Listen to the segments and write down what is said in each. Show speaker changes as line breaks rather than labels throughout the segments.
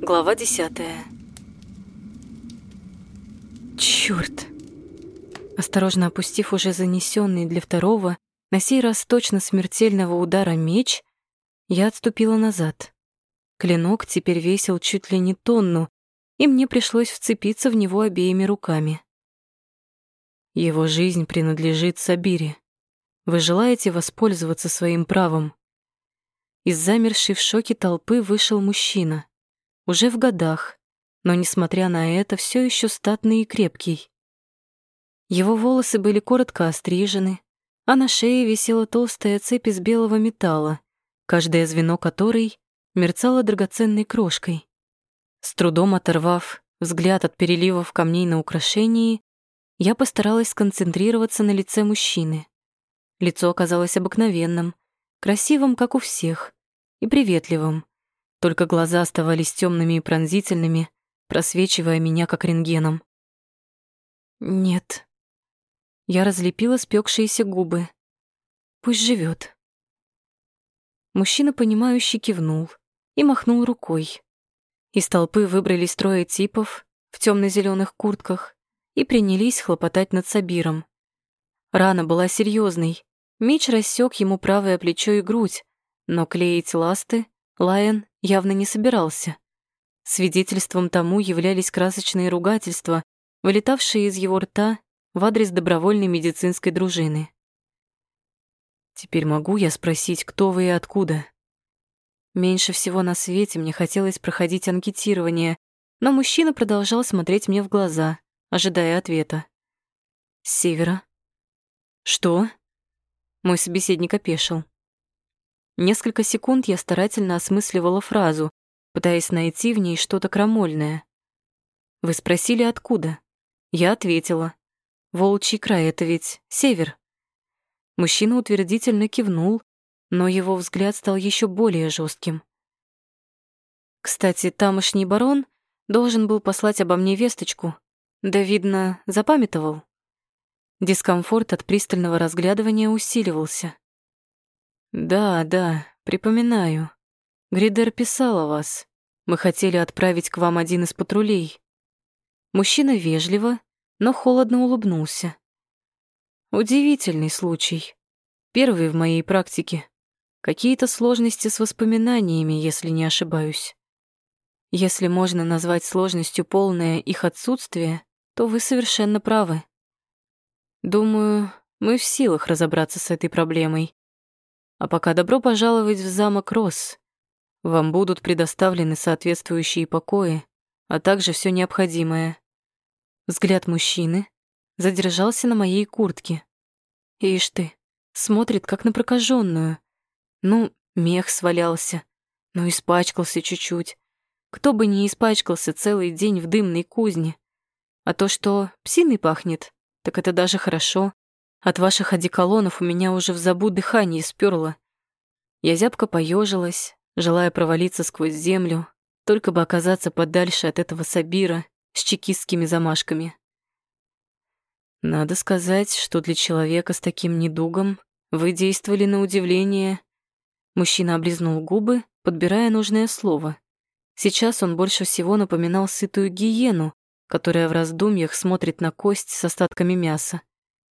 Глава десятая. Чёрт! Осторожно опустив уже занесенный для второго, на сей раз точно смертельного удара меч, я отступила назад. Клинок теперь весил чуть ли не тонну, и мне пришлось вцепиться в него обеими руками. Его жизнь принадлежит Сабире. Вы желаете воспользоваться своим правом? Из замершей в шоке толпы вышел мужчина, уже в годах, но, несмотря на это, все еще статный и крепкий. Его волосы были коротко острижены, а на шее висела толстая цепь из белого металла, каждое звено которой мерцало драгоценной крошкой. С трудом оторвав взгляд от переливов камней на украшении, я постаралась сконцентрироваться на лице мужчины. Лицо оказалось обыкновенным, красивым, как у всех, и приветливым. Только глаза оставались темными и пронзительными, просвечивая меня как рентгеном. «Нет», я разлепила спекшиеся губы. Пусть живет. Мужчина, понимающе кивнул и махнул рукой. Из толпы выбрались трое типов в темно зеленых куртках и принялись хлопотать над Сабиром. Рана была серьезной. Меч рассек ему правое плечо и грудь, но клеить ласты Лайон явно не собирался. Свидетельством тому являлись красочные ругательства, вылетавшие из его рта в адрес добровольной медицинской дружины. Теперь могу я спросить, кто вы и откуда? Меньше всего на свете мне хотелось проходить анкетирование, но мужчина продолжал смотреть мне в глаза, ожидая ответа. С севера. Что? Мой собеседник опешил. Несколько секунд я старательно осмысливала фразу, пытаясь найти в ней что-то крамольное. Вы спросили, откуда? Я ответила. Волчий край — это ведь север. Мужчина утвердительно кивнул, но его взгляд стал еще более жестким. Кстати, тамошний барон должен был послать обо мне весточку. Да, видно, запамятовал. Дискомфорт от пристального разглядывания усиливался. «Да, да, припоминаю. Гридер писал о вас. Мы хотели отправить к вам один из патрулей». Мужчина вежливо, но холодно улыбнулся. Удивительный случай. Первый в моей практике. Какие-то сложности с воспоминаниями, если не ошибаюсь. Если можно назвать сложностью полное их отсутствие, то вы совершенно правы. Думаю, мы в силах разобраться с этой проблемой. А пока добро пожаловать в замок Рос. Вам будут предоставлены соответствующие покои, а также все необходимое. Взгляд мужчины задержался на моей куртке. Ишь ты, смотрит как на прокаженную. Ну, мех свалялся, ну испачкался чуть-чуть. Кто бы не испачкался целый день в дымной кузне. А то, что псиной пахнет, так это даже хорошо. От ваших одеколонов у меня уже в забу дыхание сперло. Я зябко поежилась, желая провалиться сквозь землю, только бы оказаться подальше от этого Сабира с чекистскими замашками. Надо сказать, что для человека с таким недугом вы действовали на удивление. Мужчина облизнул губы, подбирая нужное слово. Сейчас он больше всего напоминал сытую гиену, которая в раздумьях смотрит на кость с остатками мяса.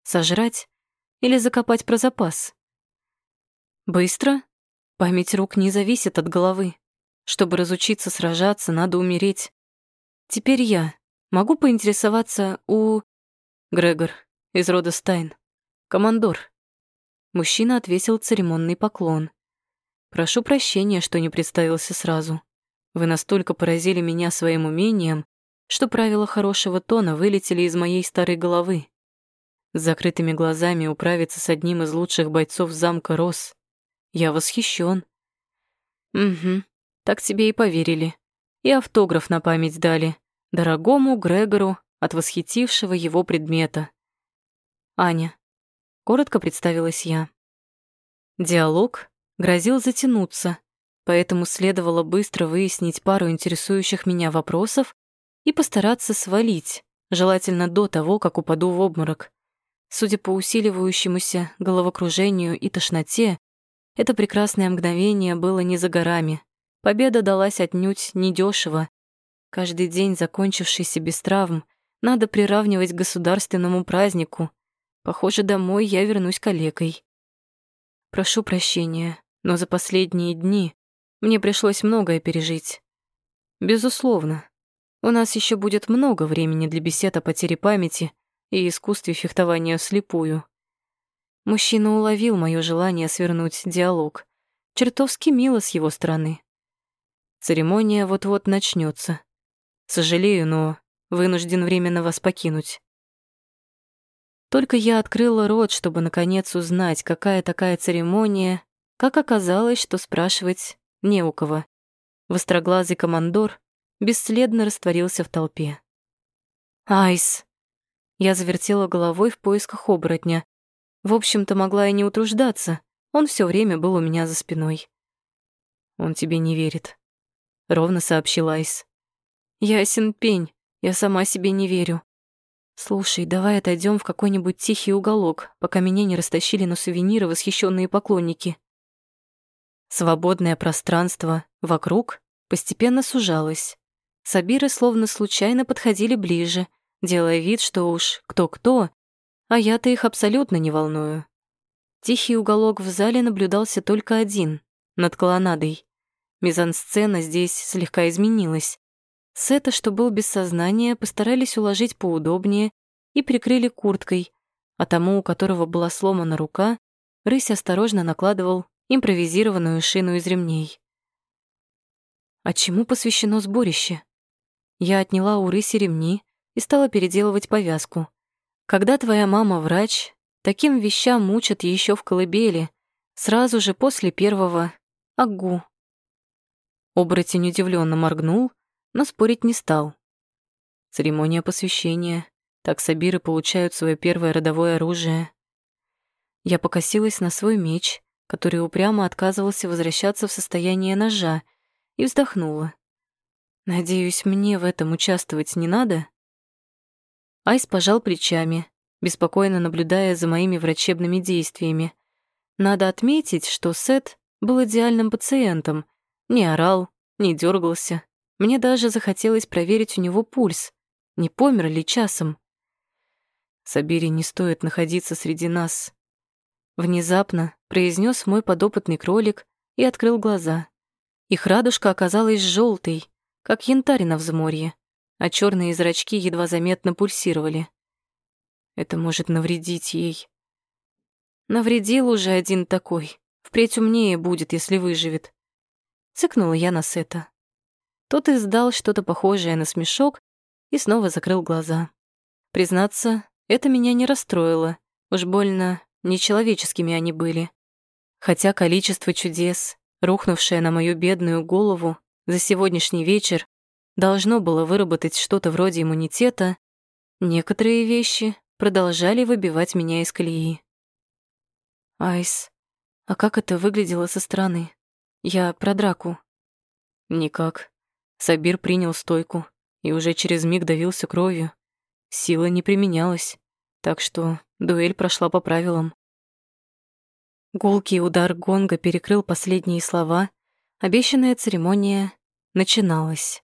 Сожрать или закопать про запас? Быстро? Память рук не зависит от головы. Чтобы разучиться сражаться, надо умереть. Теперь я могу поинтересоваться у... Грегор, из рода Стайн. Командор. Мужчина отвесил церемонный поклон. Прошу прощения, что не представился сразу. Вы настолько поразили меня своим умением, что правила хорошего тона вылетели из моей старой головы. Закрытыми глазами управиться с одним из лучших бойцов замка Рос. Я восхищен. Угу, так тебе и поверили и автограф на память дали дорогому Грегору от восхитившего его предмета. Аня. Коротко представилась я. Диалог грозил затянуться, поэтому следовало быстро выяснить пару интересующих меня вопросов и постараться свалить, желательно до того, как упаду в обморок. Судя по усиливающемуся головокружению и тошноте, это прекрасное мгновение было не за горами. Победа далась отнюдь недешево, Каждый день, закончившийся без травм, надо приравнивать к государственному празднику. Похоже, домой я вернусь калекой. Прошу прощения, но за последние дни мне пришлось многое пережить. Безусловно, у нас еще будет много времени для бесед о потере памяти и искусстве фехтования вслепую. Мужчина уловил мое желание свернуть диалог. Чертовски мило с его стороны. Церемония вот-вот начнется. Сожалею, но вынужден временно вас покинуть. Только я открыла рот, чтобы наконец узнать, какая такая церемония, как оказалось, что спрашивать не у кого. Востроглазый командор бесследно растворился в толпе. «Айс!» Я завертела головой в поисках оборотня. В общем-то, могла и не утруждаться. Он все время был у меня за спиной. «Он тебе не верит», — ровно сообщил Айс. «Ясен пень, я сама себе не верю. Слушай, давай отойдем в какой-нибудь тихий уголок, пока меня не растащили на сувениры восхищенные поклонники». Свободное пространство вокруг постепенно сужалось. Сабиры словно случайно подходили ближе, делая вид, что уж кто-кто, а я-то их абсолютно не волную. Тихий уголок в зале наблюдался только один, над колоннадой. Мизансцена здесь слегка изменилась. Сета, что был без сознания, постарались уложить поудобнее и прикрыли курткой, а тому, у которого была сломана рука, рысь осторожно накладывал импровизированную шину из ремней. А чему посвящено сборище? Я отняла у рыси ремни и стала переделывать повязку. Когда твоя мама врач, таким вещам мучат еще в колыбели, сразу же после первого «агу». Оборотень удивленно моргнул, но спорить не стал. Церемония посвящения. Так сабиры получают свое первое родовое оружие. Я покосилась на свой меч, который упрямо отказывался возвращаться в состояние ножа, и вздохнула. «Надеюсь, мне в этом участвовать не надо?» Айс пожал плечами, беспокойно наблюдая за моими врачебными действиями. Надо отметить, что Сет был идеальным пациентом. Не орал, не дергался. Мне даже захотелось проверить у него пульс, не помер ли часом. Сабири не стоит находиться среди нас. Внезапно произнес мой подопытный кролик и открыл глаза. Их радужка оказалась желтой, как янтарь на взморье, а черные зрачки едва заметно пульсировали. Это может навредить ей. Навредил уже один такой. Впредь умнее будет, если выживет. Цыкнула я на Сета. Тот издал что-то похожее на смешок и снова закрыл глаза. Признаться, это меня не расстроило. Уж больно нечеловеческими они были. Хотя количество чудес, рухнувшее на мою бедную голову за сегодняшний вечер, должно было выработать что-то вроде иммунитета, некоторые вещи продолжали выбивать меня из колеи. «Айс, а как это выглядело со стороны? Я про драку». «Никак». Сабир принял стойку и уже через миг давился кровью. Сила не применялась, так что дуэль прошла по правилам. Гулкий удар гонга перекрыл последние слова. Обещанная церемония начиналась.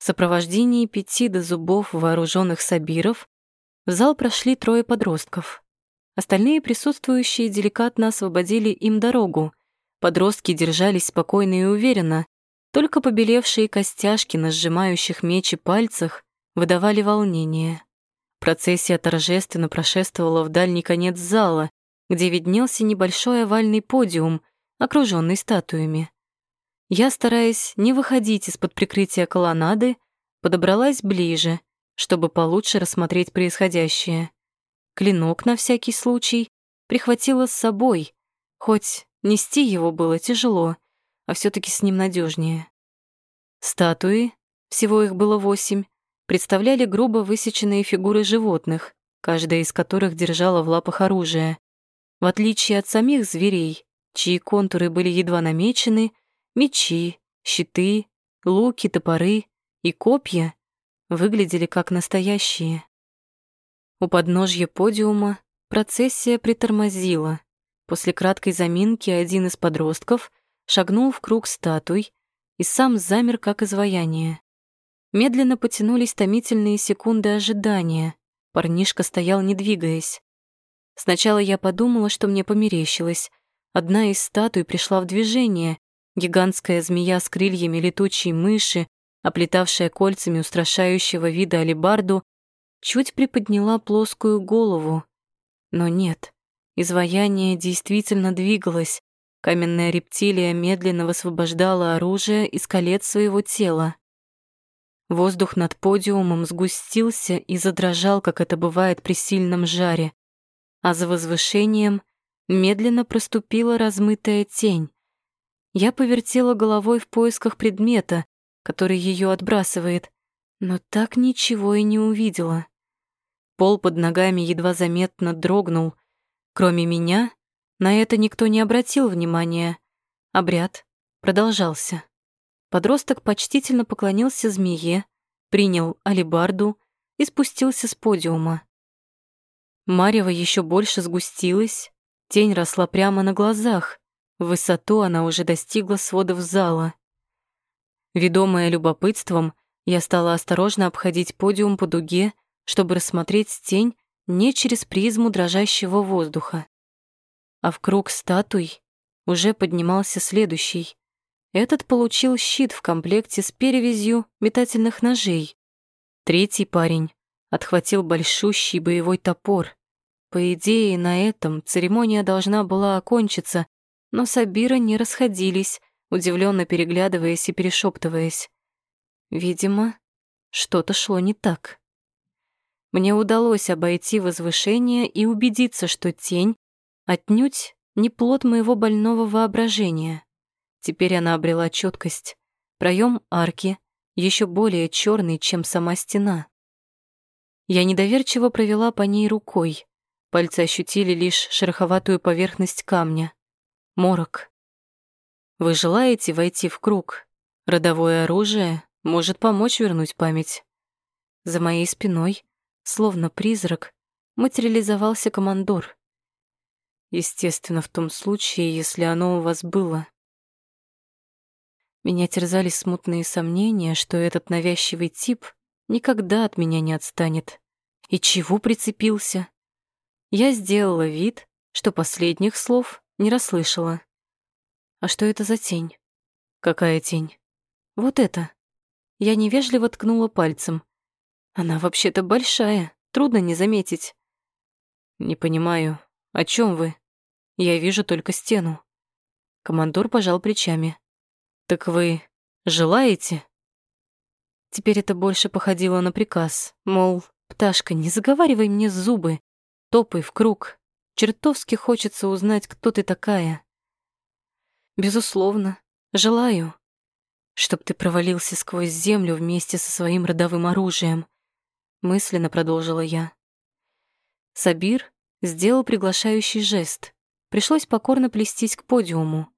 В сопровождении пяти до зубов вооруженных сабиров в зал прошли трое подростков. Остальные присутствующие деликатно освободили им дорогу. Подростки держались спокойно и уверенно, только побелевшие костяшки на сжимающих мечи пальцах выдавали волнение. Процессия торжественно прошествовала в дальний конец зала, где виднелся небольшой овальный подиум, окруженный статуями. Я, стараясь не выходить из-под прикрытия колоннады, подобралась ближе, чтобы получше рассмотреть происходящее. Клинок на всякий случай прихватила с собой, хоть нести его было тяжело, а все таки с ним надежнее. Статуи, всего их было восемь, представляли грубо высеченные фигуры животных, каждая из которых держала в лапах оружие. В отличие от самих зверей, чьи контуры были едва намечены, мечи, щиты, луки, топоры и копья выглядели как настоящие. У подножья подиума процессия притормозила. После краткой заминки один из подростков шагнул в круг статуй и сам замер как изваяние. медленно потянулись томительные секунды ожидания. Парнишка стоял, не двигаясь. Сначала я подумала, что мне померещилось. Одна из статуй пришла в движение. Гигантская змея с крыльями летучей мыши, оплетавшая кольцами устрашающего вида алебарду, чуть приподняла плоскую голову. Но нет, изваяние действительно двигалось. Каменная рептилия медленно высвобождала оружие из колец своего тела. Воздух над подиумом сгустился и задрожал, как это бывает при сильном жаре. А за возвышением медленно проступила размытая тень. Я повертела головой в поисках предмета, который ее отбрасывает, но так ничего и не увидела. Пол под ногами едва заметно дрогнул. Кроме меня, на это никто не обратил внимания. Обряд продолжался. Подросток почтительно поклонился змее, принял алибарду и спустился с подиума. Марева еще больше сгустилась, тень росла прямо на глазах. Высоту она уже достигла сводов зала. Ведомая любопытством, я стала осторожно обходить подиум по дуге, чтобы рассмотреть тень не через призму дрожащего воздуха. А в круг статуй уже поднимался следующий. Этот получил щит в комплекте с перевязью метательных ножей. Третий парень отхватил большущий боевой топор. По идее, на этом церемония должна была окончиться, но Сабира не расходились, удивленно переглядываясь и перешептываясь. Видимо, что-то шло не так. Мне удалось обойти возвышение и убедиться, что тень отнюдь не плод моего больного воображения. Теперь она обрела четкость. Проем арки еще более черный, чем сама стена. Я недоверчиво провела по ней рукой. Пальцы ощутили лишь шероховатую поверхность камня. Морок. Вы желаете войти в круг? Родовое оружие может помочь вернуть память. За моей спиной, словно призрак, материализовался командор. Естественно, в том случае, если оно у вас было. Меня терзали смутные сомнения, что этот навязчивый тип никогда от меня не отстанет. И чего прицепился? Я сделала вид, что последних слов не расслышала. А что это за тень? Какая тень? Вот это. Я невежливо ткнула пальцем. Она вообще-то большая, трудно не заметить. Не понимаю, о чем вы? Я вижу только стену. Командор пожал плечами. «Так вы желаете?» Теперь это больше походило на приказ, мол, «Пташка, не заговаривай мне зубы, топай в круг, чертовски хочется узнать, кто ты такая». «Безусловно, желаю, чтоб ты провалился сквозь землю вместе со своим родовым оружием», мысленно продолжила я. Сабир сделал приглашающий жест. Пришлось покорно плестись к подиуму.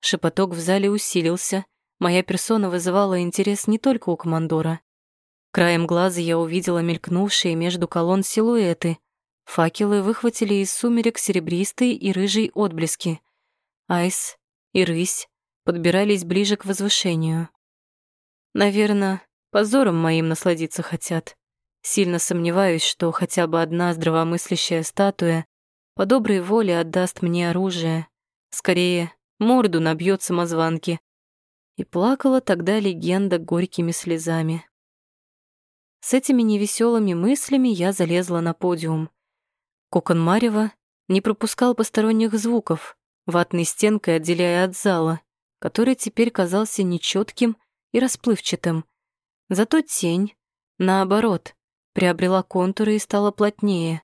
Шепоток в зале усилился. Моя персона вызывала интерес не только у командора. Краем глаза я увидела мелькнувшие между колонн силуэты. Факелы выхватили из сумерек серебристые и рыжие отблески. Айс и рысь подбирались ближе к возвышению. Наверное, позором моим насладиться хотят. Сильно сомневаюсь, что хотя бы одна здравомыслящая статуя по доброй воле отдаст мне оружие. Скорее, морду набьет самозванки. И плакала тогда легенда горькими слезами. С этими невеселыми мыслями я залезла на подиум. Кокон Марева не пропускал посторонних звуков, ватной стенкой отделяя от зала, который теперь казался нечетким и расплывчатым. Зато тень, наоборот, приобрела контуры и стала плотнее.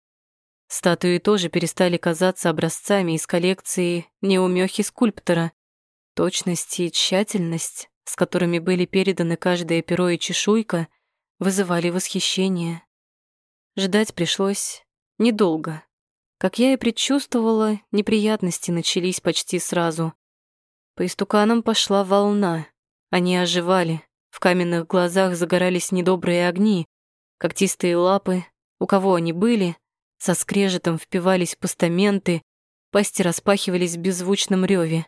Статуи тоже перестали казаться образцами из коллекции неумехи скульптора. Точность и тщательность, с которыми были переданы каждое перо и чешуйка, вызывали восхищение. Ждать пришлось недолго. Как я и предчувствовала, неприятности начались почти сразу. По истуканам пошла волна. Они оживали, в каменных глазах загорались недобрые огни, когтистые лапы, у кого они были, со скрежетом впивались постаменты, пасти распахивались в беззвучном рёве.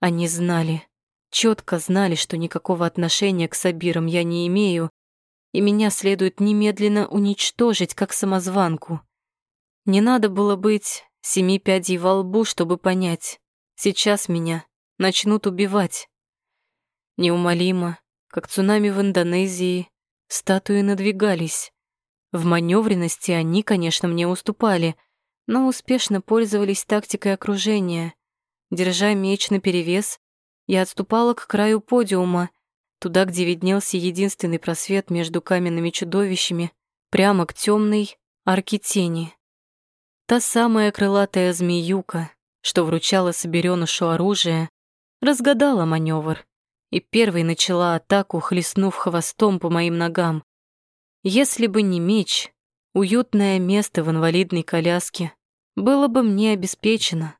Они знали, четко знали, что никакого отношения к Сабирам я не имею, и меня следует немедленно уничтожить, как самозванку. Не надо было быть семи пядей во лбу, чтобы понять. Сейчас меня начнут убивать. Неумолимо, как цунами в Индонезии, статуи надвигались. В маневренности они, конечно, мне уступали, но успешно пользовались тактикой окружения. Держа меч наперевес, я отступала к краю подиума, туда, где виднелся единственный просвет между каменными чудовищами, прямо к темной арке тени. Та самая крылатая змеюка, что вручала соберёнышу оружие, разгадала маневр и первой начала атаку, хлестнув хвостом по моим ногам. Если бы не меч, уютное место в инвалидной коляске было бы мне обеспечено.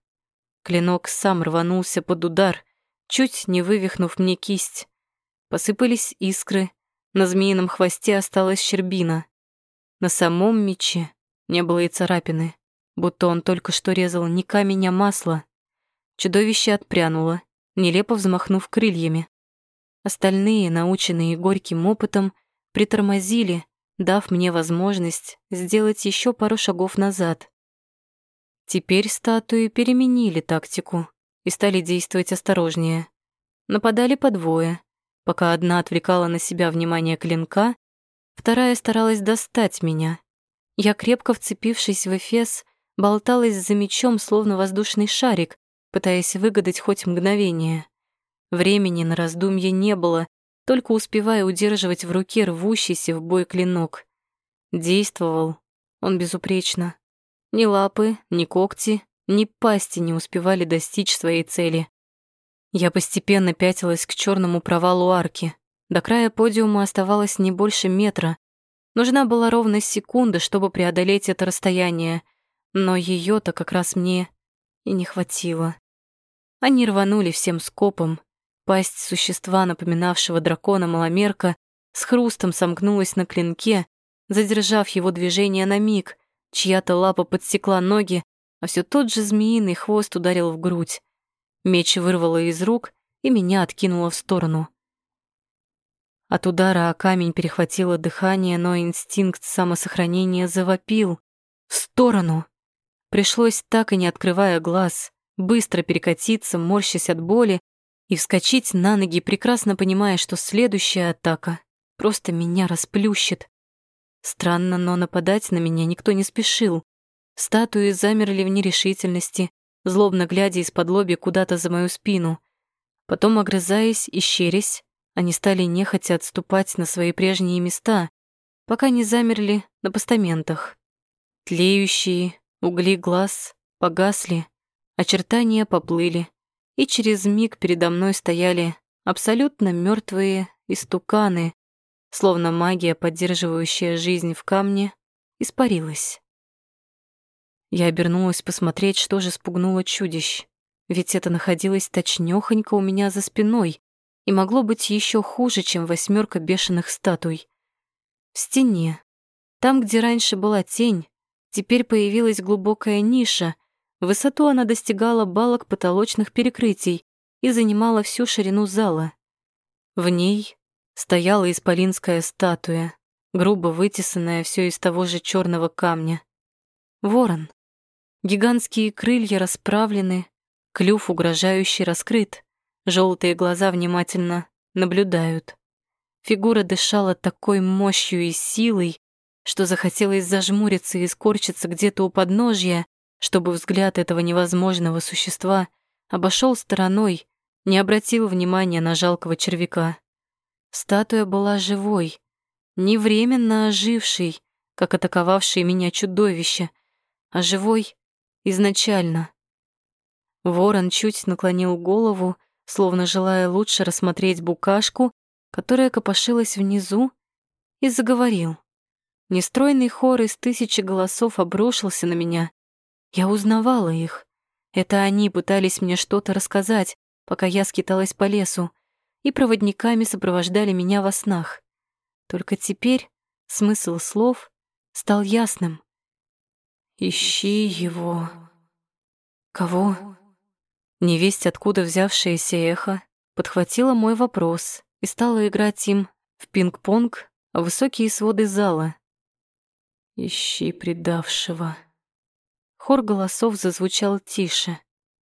Клинок сам рванулся под удар, чуть не вывихнув мне кисть. Посыпались искры, на змеином хвосте осталась щербина. На самом мече не было и царапины, будто он только что резал не камень, а масло. Чудовище отпрянуло, нелепо взмахнув крыльями. Остальные, наученные горьким опытом, притормозили, дав мне возможность сделать еще пару шагов назад. Теперь статуи переменили тактику и стали действовать осторожнее. Нападали по двое, пока одна отвлекала на себя внимание клинка, вторая старалась достать меня. Я, крепко вцепившись в эфес, болталась за мечом, словно воздушный шарик, пытаясь выгадать хоть мгновение. Времени на раздумье не было, только успевая удерживать в руке рвущийся в бой клинок. Действовал он безупречно. Ни лапы, ни когти, ни пасти не успевали достичь своей цели. Я постепенно пятилась к черному провалу арки. До края подиума оставалось не больше метра. Нужна была ровно секунда, чтобы преодолеть это расстояние, но ее то как раз мне и не хватило. Они рванули всем скопом, Пасть существа, напоминавшего дракона маломерка, с хрустом сомкнулась на клинке, задержав его движение на миг. Чья-то лапа подсекла ноги, а все тот же змеиный хвост ударил в грудь. Меч вырвало из рук и меня откинуло в сторону. От удара о камень перехватило дыхание, но инстинкт самосохранения завопил. В сторону! Пришлось, так и не открывая глаз, быстро перекатиться, морщась от боли и вскочить на ноги, прекрасно понимая, что следующая атака просто меня расплющит. Странно, но нападать на меня никто не спешил. Статуи замерли в нерешительности, злобно глядя из-под лоби куда-то за мою спину. Потом, огрызаясь и щерясь, они стали нехотя отступать на свои прежние места, пока не замерли на постаментах. Тлеющие угли глаз погасли, очертания поплыли, и через миг передо мной стояли абсолютно мертвые истуканы, словно магия, поддерживающая жизнь в камне, испарилась. Я обернулась посмотреть, что же спугнуло чудищ, ведь это находилось точнёхонько у меня за спиной и могло быть еще хуже, чем восьмерка бешеных статуй. В стене, там, где раньше была тень, теперь появилась глубокая ниша — высоту она достигала балок потолочных перекрытий и занимала всю ширину зала. В ней стояла исполинская статуя, грубо вытесанная все из того же черного камня. Ворон. Гигантские крылья расправлены, клюв угрожающий раскрыт, желтые глаза внимательно наблюдают. Фигура дышала такой мощью и силой, что захотелось зажмуриться и скорчиться где-то у подножья, чтобы взгляд этого невозможного существа обошел стороной, не обратил внимания на жалкого червяка. Статуя была живой, не временно ожившей, как атаковавшее меня чудовище, а живой изначально. Ворон чуть наклонил голову, словно желая лучше рассмотреть букашку, которая копошилась внизу, и заговорил. Нестройный хор из тысячи голосов обрушился на меня, я узнавала их. Это они пытались мне что-то рассказать, пока я скиталась по лесу, и проводниками сопровождали меня во снах. Только теперь смысл слов стал ясным. «Ищи его». «Кого?» Невесть, откуда взявшееся эхо, подхватила мой вопрос и стала играть им в пинг-понг высокие своды зала. «Ищи предавшего». Хор голосов зазвучал тише.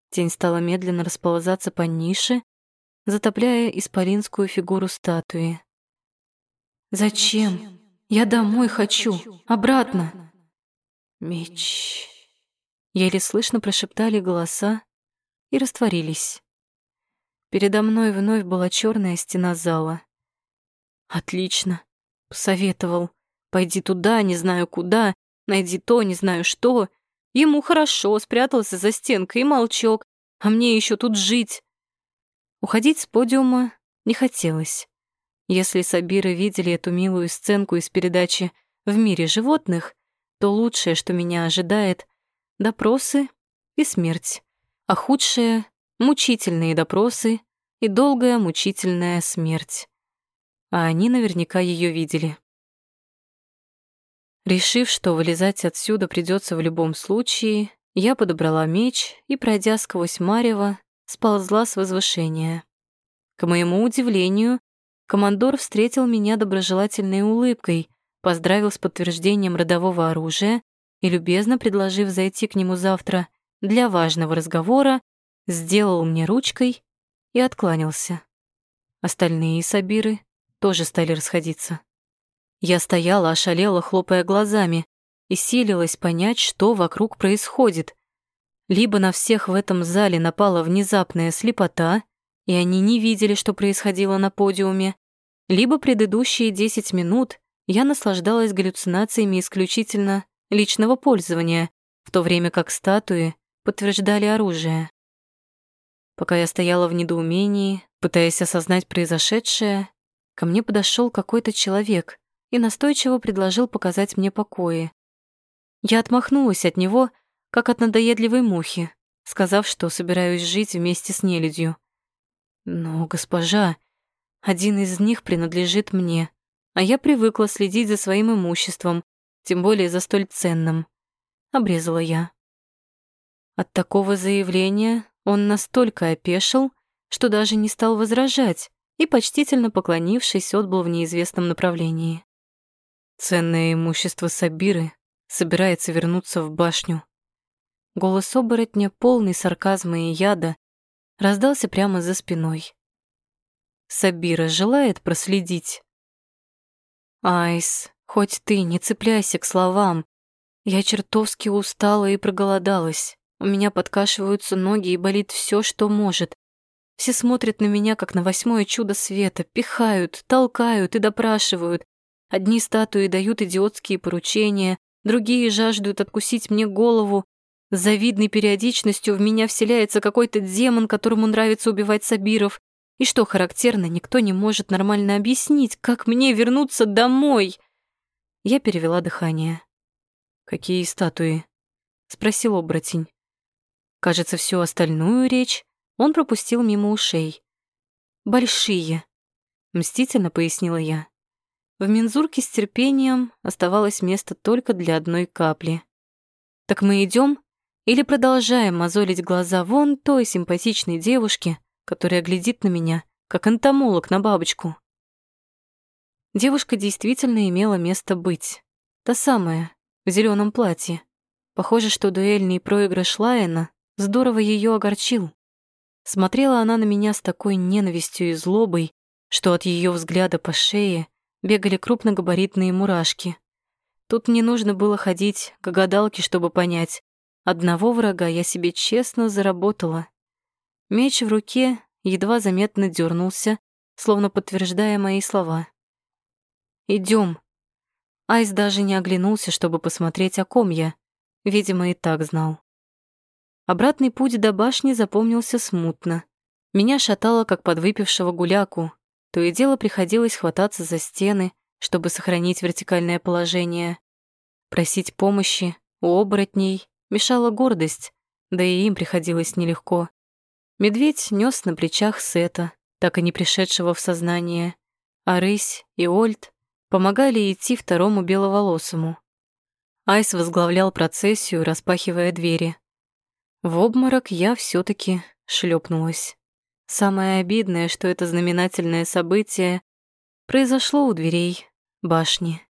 Тень стала медленно расползаться по нише, затопляя исполинскую фигуру статуи. «Зачем? Я домой хочу, обратно!» «Меч...» Еле слышно прошептали голоса и растворились. Передо мной вновь была черная стена зала. «Отлично», — посоветовал. «Пойди туда, не знаю куда, найди то, не знаю что. Ему хорошо, спрятался за стенкой и молчок, а мне еще тут жить». Уходить с подиума не хотелось. Если Сабиры видели эту милую сценку из передачи «В мире животных», то лучшее, что меня ожидает — допросы и смерть, а худшее мучительные допросы и долгая мучительная смерть. А они наверняка ее видели. Решив, что вылезать отсюда придется в любом случае, я подобрала меч и, пройдя сквозь марево, сползла с возвышения. К моему удивлению, командор встретил меня доброжелательной улыбкой, поздравил с подтверждением родового оружия и, любезно предложив зайти к нему завтра для важного разговора, сделал мне ручкой и откланялся. Остальные сабиры тоже стали расходиться. Я стояла, ошалела, хлопая глазами, и силилась понять, что вокруг происходит. Либо на всех в этом зале напала внезапная слепота, и они не видели, что происходило на подиуме, либо предыдущие 10 минут я наслаждалась галлюцинациями исключительно личного пользования, в то время как статуи подтверждали оружие. Пока я стояла в недоумении, пытаясь осознать произошедшее, ко мне подошел какой-то человек и настойчиво предложил показать мне покои. Я отмахнулась от него, как от надоедливой мухи, сказав, что собираюсь жить вместе с нелюдью. Но, госпожа, один из них принадлежит мне, а я привыкла следить за своим имуществом, тем более за столь ценным. Обрезала я. От такого заявления он настолько опешил, что даже не стал возражать и, почтительно поклонившись, отбыл в неизвестном направлении. Ценное имущество Сабиры собирается вернуться в башню. Голос оборотня, полный сарказма и яда, раздался прямо за спиной. Сабира желает проследить. Айс, хоть ты не цепляйся к словам. Я чертовски устала и проголодалась. У меня подкашиваются ноги и болит все, что может. Все смотрят на меня, как на восьмое чудо света, пихают, толкают и допрашивают. Одни статуи дают идиотские поручения, другие жаждут откусить мне голову. С завидной периодичностью в меня вселяется какой-то демон, которому нравится убивать сабиров. И что характерно, никто не может нормально объяснить, как мне вернуться домой. Я перевела дыхание. «Какие статуи?» — спросил оборотень. Кажется, всю остальную речь он пропустил мимо ушей. «Большие», — мстительно пояснила я. В мензурке с терпением оставалось место только для одной капли. «Так мы идем или продолжаем мозолить глаза вон той симпатичной девушке, которая глядит на меня, как энтомолог на бабочку?» Девушка действительно имела место быть. Та самая, в зеленом платье. Похоже, что дуэльный проигрыш Лайена здорово ее огорчил. Смотрела она на меня с такой ненавистью и злобой, что от ее взгляда по шее бегали крупногабаритные мурашки. Тут не нужно было ходить к гадалке, чтобы понять. Одного врага я себе честно заработала. Меч в руке едва заметно дернулся, словно подтверждая мои слова. Идем. Айс даже не оглянулся, чтобы посмотреть, о ком я. Видимо, и так знал. Обратный путь до башни запомнился смутно. Меня шатало, как подвыпившего гуляку. То и дело приходилось хвататься за стены, чтобы сохранить вертикальное положение. Просить помощи у оборотней мешала гордость, да и им приходилось нелегко. Медведь нес на плечах Сета, так и не пришедшего в сознание, а Рысь и Ольд помогали идти второму беловолосому. Айс возглавлял процессию, распахивая двери. В обморок я все таки шлепнулась. Самое обидное, что это знаменательное событие произошло у дверей, башни.